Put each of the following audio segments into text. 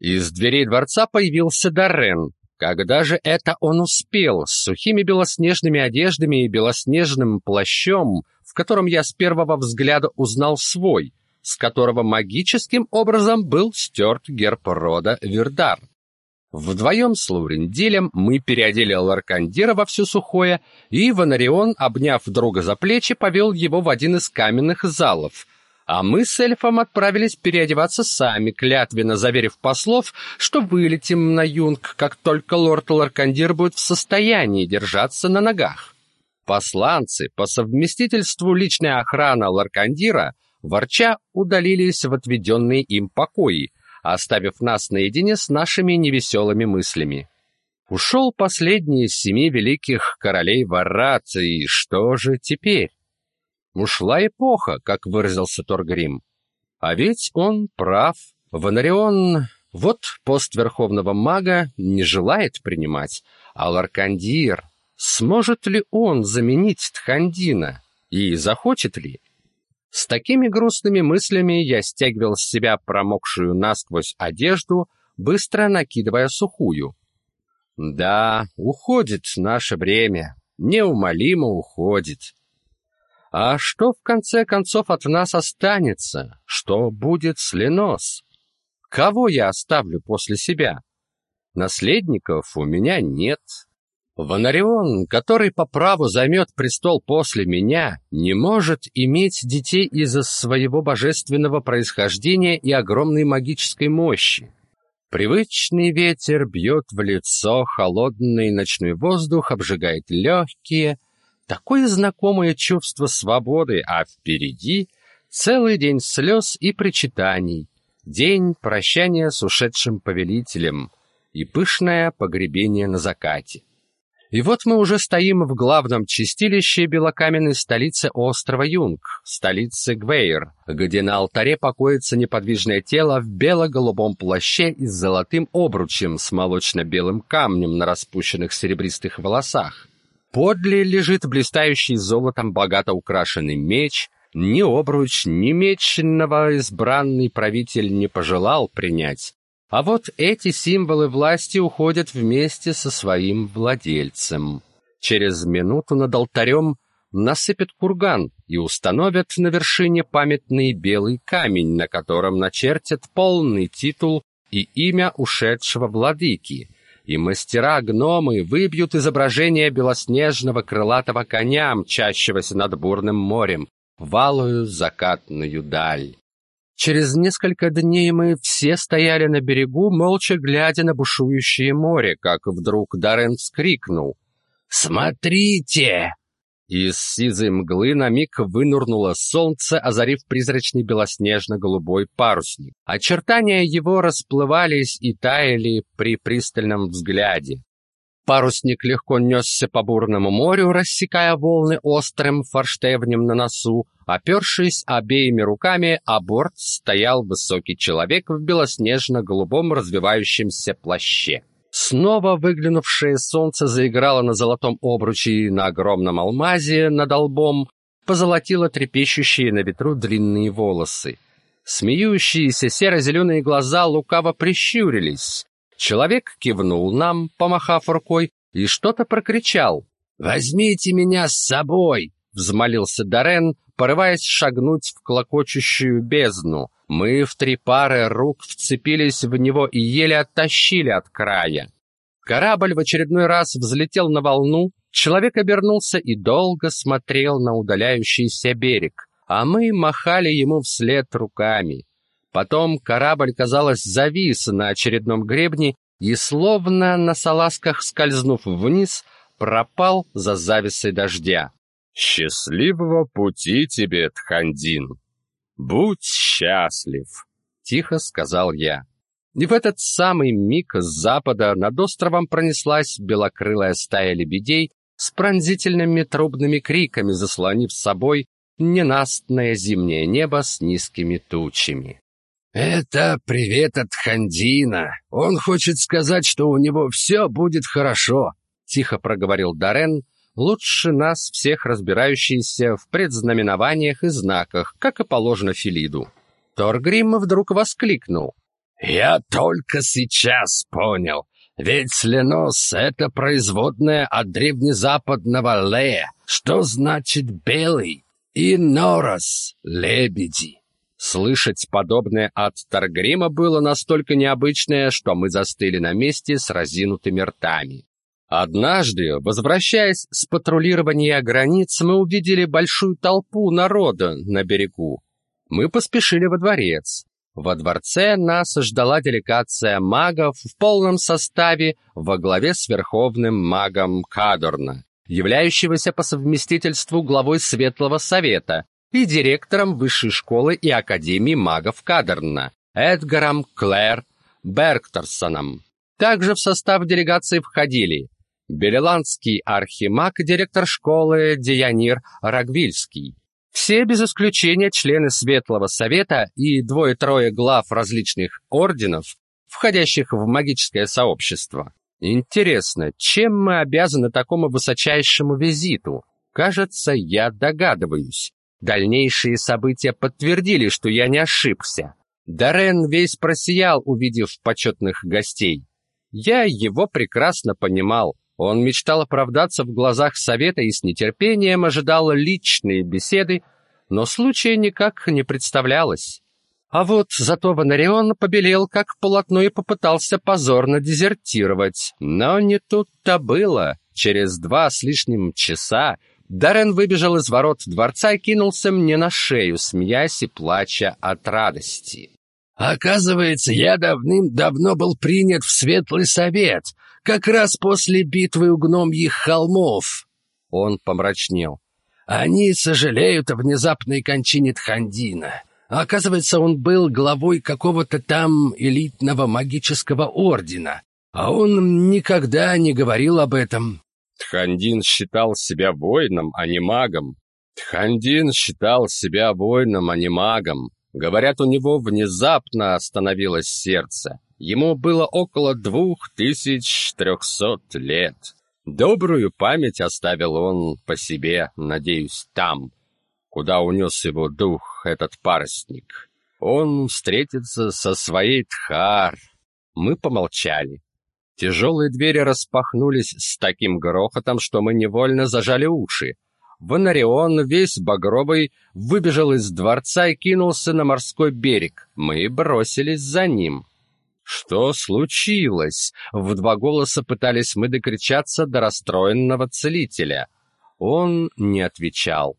Из дверей дворца появился Даррен. Когда же это он успел, с сухими белоснежными одеждами и белоснежным плащом, в котором я с первого взгляда узнал свой, с которого магическим образом был стерт герб рода Вердар. Вдвоем с Лауренделем мы переодели Ларкандира во все сухое, и Ванарион, обняв друга за плечи, повел его в один из каменных залов, а мы с эльфом отправились переодеваться сами, клятвенно заверив послов, что вылетим на юнг, как только лорд Ларкандир будет в состоянии держаться на ногах. Посланцы, по совместительству личная охрана Ларкандира, ворча удалились в отведенные им покои, оставив нас наедине с нашими невеселыми мыслями. Ушел последний из семи великих королей Варат, и что же теперь? Ушла эпоха, как выразился Торгрим. А ведь он прав. Ванарион, вот пост верховного мага, не желает принимать, а Ларкандир, сможет ли он заменить Тхандина? И захочет ли? С такими грустными мыслями я стягивал с себя промокшую насквозь одежду, быстро накидывая сухую. Да, уходит наше время, неумолимо уходит. А что в конце концов от нас останется? Что будет с Ленос? Кого я оставлю после себя? Наследников у меня нет. Ванарион, который по праву займет престол после меня, не может иметь детей из-за своего божественного происхождения и огромной магической мощи. Привычный ветер бьет в лицо, холодный ночной воздух обжигает легкие. Такое знакомое чувство свободы, а впереди целый день слез и причитаний, день прощания с ушедшим повелителем и пышное погребение на закате. И вот мы уже стоим в главном чистилище белокаменной столицы острова Юнг, столицы Гвейр, где на алтаре покоится неподвижное тело в бело-голубом плаще и с золотым обручем с молочно-белым камнем на распущенных серебристых волосах. Подле лежит блистающий золотом богато украшенный меч. Ни обруч, ни меч новоизбранный правитель не пожелал принять, а вот эти символы власти уходят вместе со своим владельцем. Через минуту над алтарем насыпят курган и установят на вершине памятный белый камень, на котором начертят полный титул и имя ушедшего владыки. И мастера-гномы выбьют изображение белоснежного крылатого коня, мчащегося над бурным морем, валую закатную даль. Через несколько дней мы все стояли на берегу, молча глядя на бушующее море, как вдруг Даррен вскрикнул. «Смотрите!» Из сизой мглы на миг вынурнуло солнце, озарив призрачный белоснежно-голубой парусник. Очертания его расплывались и таяли при пристальном взгляде. Парусник легко несся по бурному морю, рассекая волны острым форштевнем на носу, Опершись обеими руками, о борт стоял высокий человек в белоснежно-голубом развивающемся плаще. Снова выглянувшее солнце заиграло на золотом обруче и на огромном алмазе над лбом, позолотило трепещущие на ветру длинные волосы. Смеющиеся серо-зеленые глаза лукаво прищурились. Человек кивнул нам, помахав рукой, и что-то прокричал. «Возьмите меня с собой!» — взмолился Дорен, порываясь шагнуть в клокочущую бездну. Мы в три пары рук вцепились в него и еле оттащили от края. Корабль в очередной раз взлетел на волну, человек обернулся и долго смотрел на удаляющийся берег, а мы махали ему вслед руками. Потом корабль, казалось, завис на очередном гребне и, словно на салазках скользнув вниз, пропал за завесой дождя. «Счастливого пути тебе, Тхандин! Будь счастлив!» — тихо сказал я. И в этот самый миг с запада над островом пронеслась белокрылая стая лебедей с пронзительными трубными криками, заслонив с собой ненастное зимнее небо с низкими тучами. «Это привет от Хандина. Он хочет сказать, что у него все будет хорошо», — тихо проговорил Дарен, лучше нас всех разбирающийся в предзнаменованиях и знаках, как и положено Филиду. Торгрим вдруг воскликнул. «Я только сейчас понял. Ведь Ленос — это производная от древнезападного «ле», что значит «белый», и «норос» — «лебеди». Слышать подобное от Таргрима было настолько необычное, что мы застыли на месте с разинутыми ртами. Однажды, возвращаясь с патрулирования границ, мы увидели большую толпу народа на берегу. Мы поспешили во дворец. Во дворце нас ждала делегация магов в полном составе во главе с верховным магом Кадорна, являющегося по совместительству главой Светлого Совета и директором Высшей школы и Академии магов Кадорна, Эдгаром Клэр Бергторсоном. Также в состав делегации входили Белеландский архимаг, директор школы Дианир Рагвильский, все без исключения члены Светлого Совета и двое-трое глав различных орденов, входящих в магическое сообщество. Интересно, чем мы обязаны такому высочайшему визиту? Кажется, я догадываюсь. Дальнейшие события подтвердили, что я не ошибся. Дарен весь просиял, увидев почетных гостей. Я его прекрасно понимал. Он мечтал оправдаться в глазах совета и с нетерпением ожидал личные беседы, но случая никак не представлялось. А вот зато Ванарион побелел как полотно и попытался позорно дезертировать. Но не тут-то было. Через два с лишним часа Даррен выбежал из ворот дворца и кинулся мне на шею, смеясь и плача от радости. Оказывается, я давным-давно был принят в Светлый Совет, как раз после битвы у гномьих холмов. Он помрачнел. Они сожалеют о внезапной кончине Тхандина. Оказывается, он был главой какого-то там элитного магического ордена, а он никогда не говорил об этом. Тхандин считал себя воином, а не магом. Тхандин считал себя воином, а не магом. Говорят, у него внезапно остановилось сердце. Ему было около двух тысяч трехсот лет. Добрую память оставил он по себе, надеюсь, там, куда унес его дух этот парусник. Он встретится со своей Тхар. Мы помолчали. Тяжелые двери распахнулись с таким грохотом, что мы невольно зажали уши. Вонарион, весь багровый, выбежал из дворца и кинулся на морской берег. Мы бросились за ним. «Что случилось?» — в два голоса пытались мы докричаться до расстроенного целителя. Он не отвечал.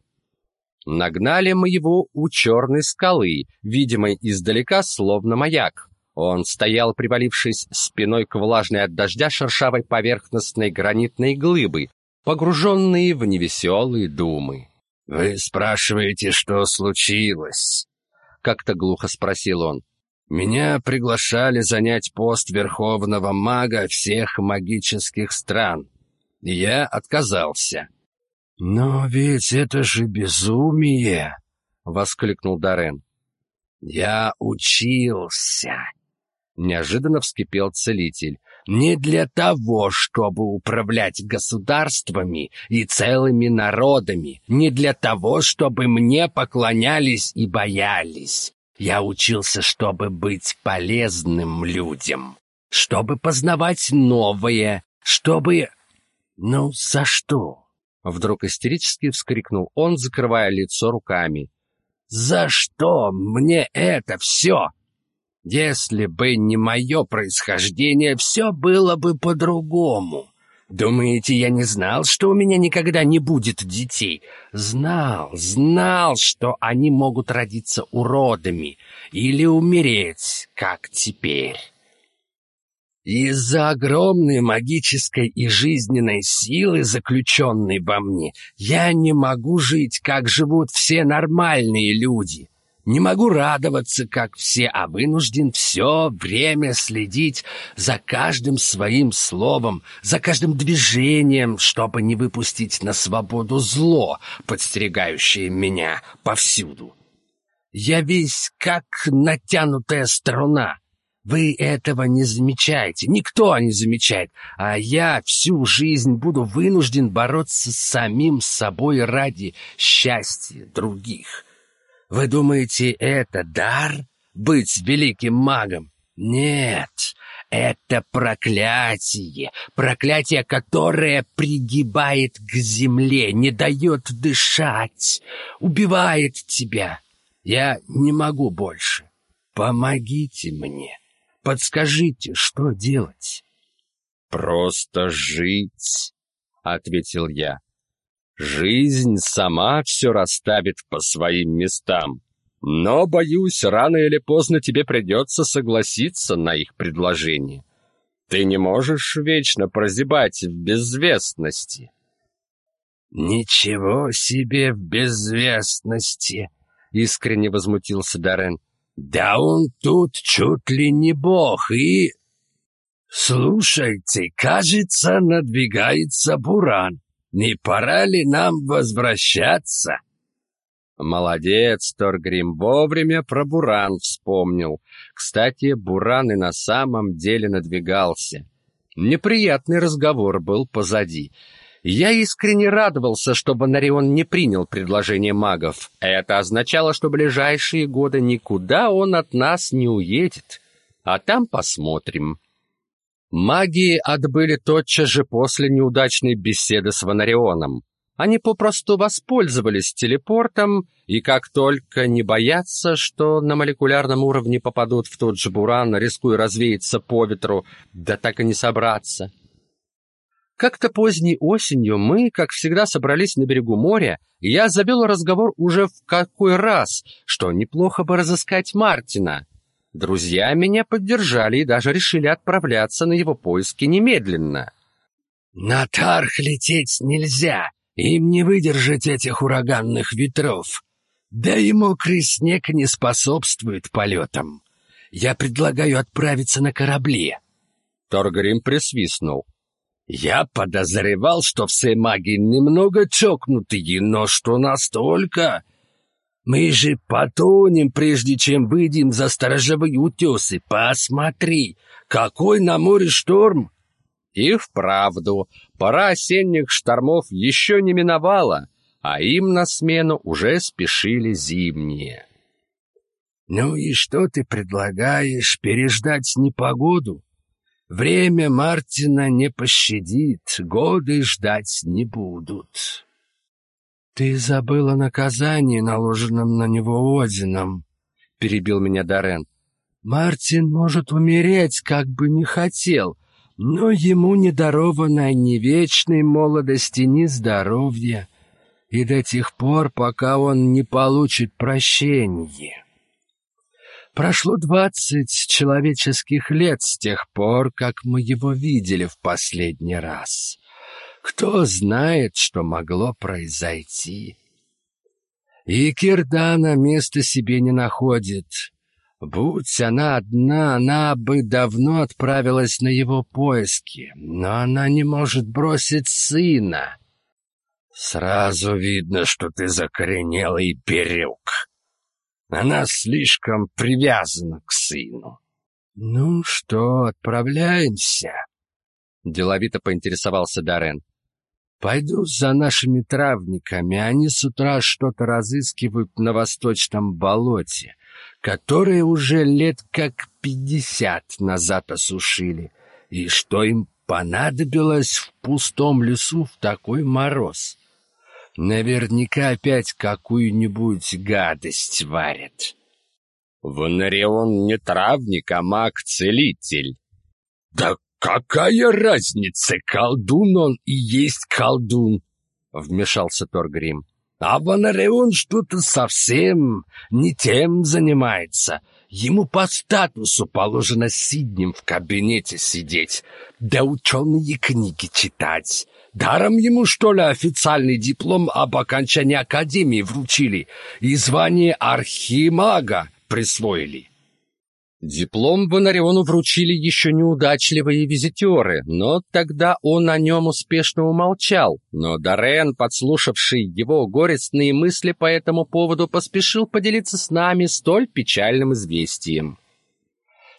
Нагнали мы его у черной скалы, видимой издалека, словно маяк. Он стоял, привалившись спиной к влажной от дождя шершавой поверхностной гранитной глыбы, погруженные в невеселые думы. «Вы спрашиваете, что случилось?» — как-то глухо спросил он. «Меня приглашали занять пост верховного мага всех магических стран. Я отказался». «Но ведь это же безумие!» — воскликнул Дарен. «Я учился!» Неожиданно вскипел целитель не для того, чтобы управлять государствами и целыми народами, не для того, чтобы мне поклонялись и боялись. Я учился, чтобы быть полезным людям, чтобы познавать новое, чтобы... Ну, за что? Вдруг истерически вскрикнул он, закрывая лицо руками. «За что мне это все?» Если бы не мое происхождение, все было бы по-другому. Думаете, я не знал, что у меня никогда не будет детей? Знал, знал, что они могут родиться уродами или умереть, как теперь. Из-за огромной магической и жизненной силы, заключенной во мне, я не могу жить, как живут все нормальные люди. Не могу радоваться, как все, а вынужден все время следить за каждым своим словом, за каждым движением, чтобы не выпустить на свободу зло, подстерегающее меня повсюду. Я весь как натянутая струна. Вы этого не замечаете, никто не замечает, а я всю жизнь буду вынужден бороться с самим собой ради счастья других». Вы думаете, это дар — быть великим магом? Нет, это проклятие, проклятие, которое пригибает к земле, не дает дышать, убивает тебя. Я не могу больше. Помогите мне, подскажите, что делать. Просто жить, ответил я. Жизнь сама все расставит по своим местам. Но, боюсь, рано или поздно тебе придется согласиться на их предложение. Ты не можешь вечно прозябать в безвестности. Ничего себе в безвестности, искренне возмутился Дарен. Да он тут чуть ли не бог и Слушайте, кажется, надвигается буран. Не пора ли нам возвращаться? Молодец, Торгрим, вовремя про Буран вспомнил. Кстати, Буран и на самом деле надвигался. Неприятный разговор был позади. Я искренне радовался, что Бонарион не принял предложение магов. Это означало, что ближайшие годы никуда он от нас не уедет. А там посмотрим. Маги отбыли тотчас же после неудачной беседы с Ванарионом. Они попросту воспользовались телепортом и как только не боятся, что на молекулярном уровне попадут в тот же буран, рискуя развеяться по ветру, да так и не собраться. Как-то поздней осенью мы, как всегда, собрались на берегу моря, и я завел разговор уже в какой раз, что неплохо бы разыскать Мартина. Друзья меня поддержали и даже решили отправляться на его поиски немедленно. «На Тарх лететь нельзя!» Им не выдержать этих ураганных ветров. Да и мокрый снег не способствует полетам. Я предлагаю отправиться на корабле. Торгрим присвистнул. Я подозревал, что все маги немного чокнутые, но что настолько... Мы же потонем, прежде чем выйдем за сторожевые утесы. Посмотри, какой на море шторм! И вправду, пора осенних штормов еще не миновала, а им на смену уже спешили зимние. «Ну и что ты предлагаешь, переждать непогоду? Время Мартина не пощадит, годы ждать не будут». «Ты забыл о наказании, наложенном на него Одином», — перебил меня Дорен. «Мартин может умереть, как бы не хотел, но ему не даровано ни вечной молодости, ни здоровья, и до тех пор, пока он не получит прощения. Прошло двадцать человеческих лет с тех пор, как мы его видели в последний раз. Кто знает, что могло произойти? И Кирдана места себе не находит. Будь она одна, она бы давно отправилась на его поиски, но она не может бросить сына. Сразу видно, что ты закоренелый перюк. Она слишком привязана к сыну. Ну что, отправляемся? Деловито поинтересовался Дарен. Пойду за нашими травниками, они с утра что-то разыскивают на восточном болоте которые уже лет как пятьдесят назад осушили, и что им понадобилось в пустом лесу в такой мороз. Наверняка опять какую-нибудь гадость варят. Вонарион не травник, а маг-целитель. Да какая разница, колдун он и есть колдун, вмешался Торгрим. А Бонареон что-то совсем не тем занимается. Ему по статусу положено сиднем в кабинете сидеть, да ученые книги читать. Даром ему, что ли, официальный диплом об окончании академии вручили и звание архимага присвоили. Диплом Бонариону вручили еще неудачливые визитеры, но тогда он о нем успешно умолчал. Но Дорен, подслушавший его горестные мысли по этому поводу, поспешил поделиться с нами столь печальным известием.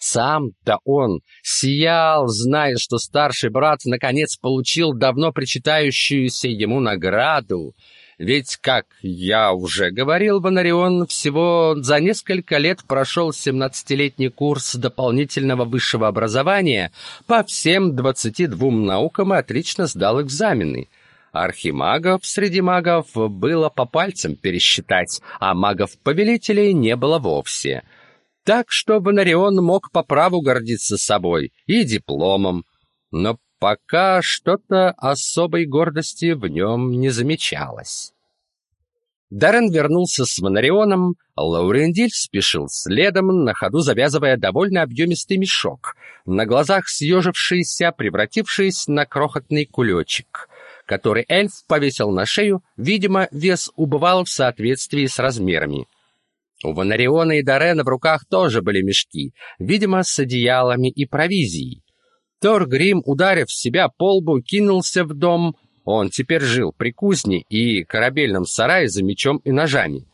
Сам-то он сиял, зная, что старший брат наконец получил давно причитающуюся ему награду. Ведь, как я уже говорил, Бонарион всего за несколько лет прошел 17-летний курс дополнительного высшего образования по всем 22 наукам и отлично сдал экзамены. Архимагов среди магов было по пальцам пересчитать, а магов-повелителей не было вовсе. Так что Бонарион мог по праву гордиться собой и дипломом. Но пока что-то особой гордости в нем не замечалось. Даррен вернулся с Монарионом, Лаурендиль спешил следом, на ходу завязывая довольно объемистый мешок, на глазах съежившийся, превратившись на крохотный кулечек, который эльф повесил на шею, видимо, вес убывал в соответствии с размерами. У Вонариона и Дарена в руках тоже были мешки, видимо, с одеялами и провизией. Торгрим, ударив себя по лбу, кинулся в дом. Он теперь жил при кузне и корабельном сарае за мечом и ножами.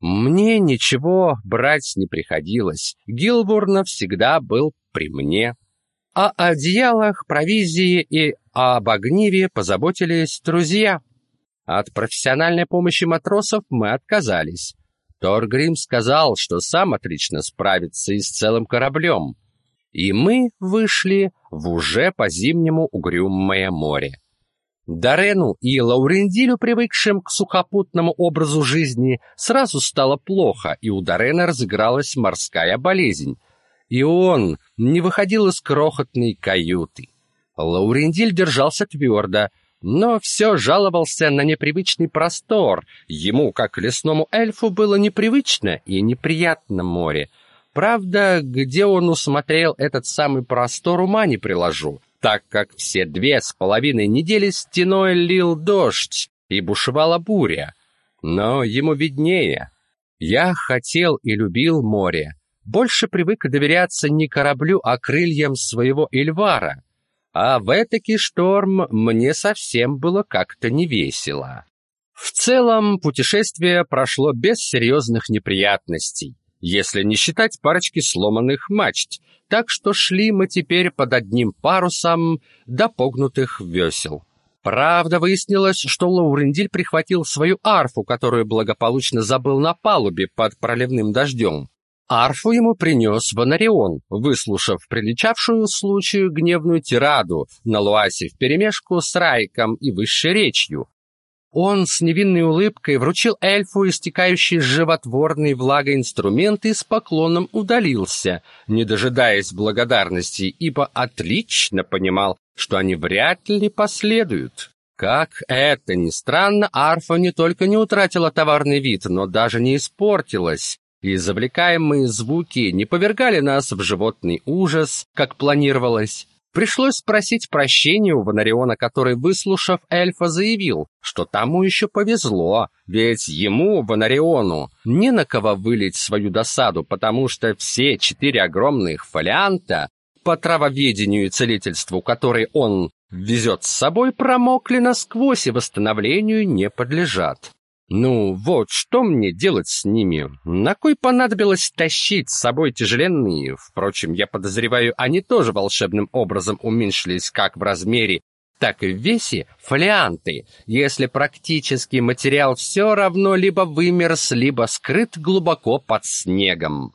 Мне ничего брать не приходилось. Гилбурн всегда был при мне. О одеялах, провизии и об огниве позаботились друзья. От профессиональной помощи матросов мы отказались. Торгрим сказал, что сам отлично справится и с целым кораблем и мы вышли в уже по-зимнему угрюмое море. Дарену и Лаурендилю, привыкшим к сухопутному образу жизни, сразу стало плохо, и у Дарена разыгралась морская болезнь, и он не выходил из крохотной каюты. Лаурендиль держался твердо, но все жаловался на непривычный простор. Ему, как лесному эльфу, было непривычно и неприятно море — Правда, где он усмотрел этот самый простор, ума не приложу, так как все две с половиной недели стеной лил дождь и бушевала буря. Но ему виднее. Я хотел и любил море. Больше привык доверяться не кораблю, а крыльям своего Эльвара. А в этакий шторм мне совсем было как-то не весело. В целом, путешествие прошло без серьезных неприятностей если не считать парочки сломанных мачт, так что шли мы теперь под одним парусом до погнутых весел. Правда, выяснилось, что Лаурендиль прихватил свою арфу, которую благополучно забыл на палубе под проливным дождем. Арфу ему принес Бонарион, выслушав приличавшую случаю гневную тираду на Луасе вперемешку с Райком и высшей речью, он с невинной улыбкой вручил эльфу истекающий животворной влагой инструмент и с поклоном удалился, не дожидаясь благодарности, ибо отлично понимал, что они вряд ли последуют. Как это ни странно, арфа не только не утратила товарный вид, но даже не испортилась, и завлекаемые звуки не повергали нас в животный ужас, как планировалось. Пришлось спросить прощения у Ванариона, который, выслушав эльфа, заявил, что тому еще повезло, ведь ему, Ванариону, не на кого вылить свою досаду, потому что все четыре огромных фолианта по травоведению и целительству, которые он везет с собой, промокли насквозь и восстановлению не подлежат. Ну, вот что мне делать с ними? На кой понадобилось тащить с собой тяжеленные? Впрочем, я подозреваю, они тоже волшебным образом уменьшились как в размере, так и в весе фолианты, если практический материал все равно либо вымерз, либо скрыт глубоко под снегом.